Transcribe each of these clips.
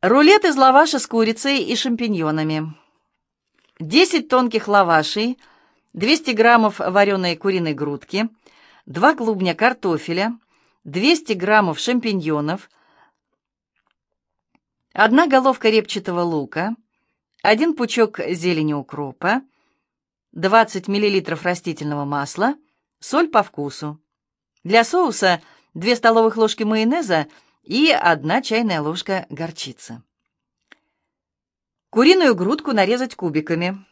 Рулет из лаваша с курицей и шампиньонами. 10 тонких лавашей, 200 граммов вареной куриной грудки, 2 клубня картофеля, 200 граммов шампиньонов, 1 головка репчатого лука, 1 пучок зелени укропа, 20 мл растительного масла, соль по вкусу. Для соуса 2 столовых ложки майонеза и 1 чайная ложка горчицы. Куриную грудку нарезать кубиками.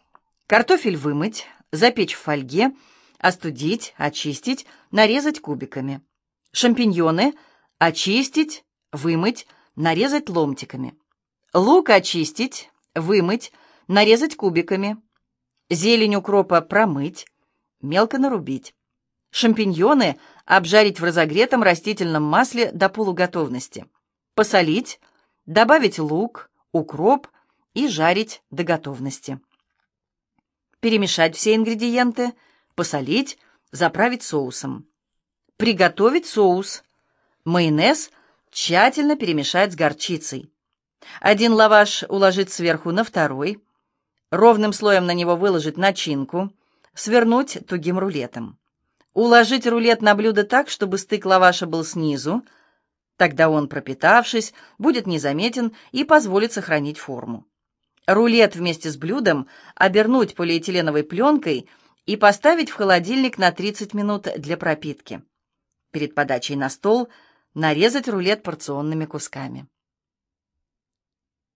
Картофель вымыть, запечь в фольге, остудить, очистить, нарезать кубиками. Шампиньоны очистить, вымыть, нарезать ломтиками. Лук очистить, вымыть, нарезать кубиками. Зелень укропа промыть, мелко нарубить. Шампиньоны обжарить в разогретом растительном масле до полуготовности. Посолить, добавить лук, укроп и жарить до готовности. Перемешать все ингредиенты, посолить, заправить соусом. Приготовить соус. Майонез тщательно перемешать с горчицей. Один лаваш уложить сверху на второй, ровным слоем на него выложить начинку, свернуть тугим рулетом. Уложить рулет на блюдо так, чтобы стык лаваша был снизу, тогда он, пропитавшись, будет незаметен и позволит сохранить форму. Рулет вместе с блюдом обернуть полиэтиленовой пленкой и поставить в холодильник на 30 минут для пропитки. Перед подачей на стол нарезать рулет порционными кусками.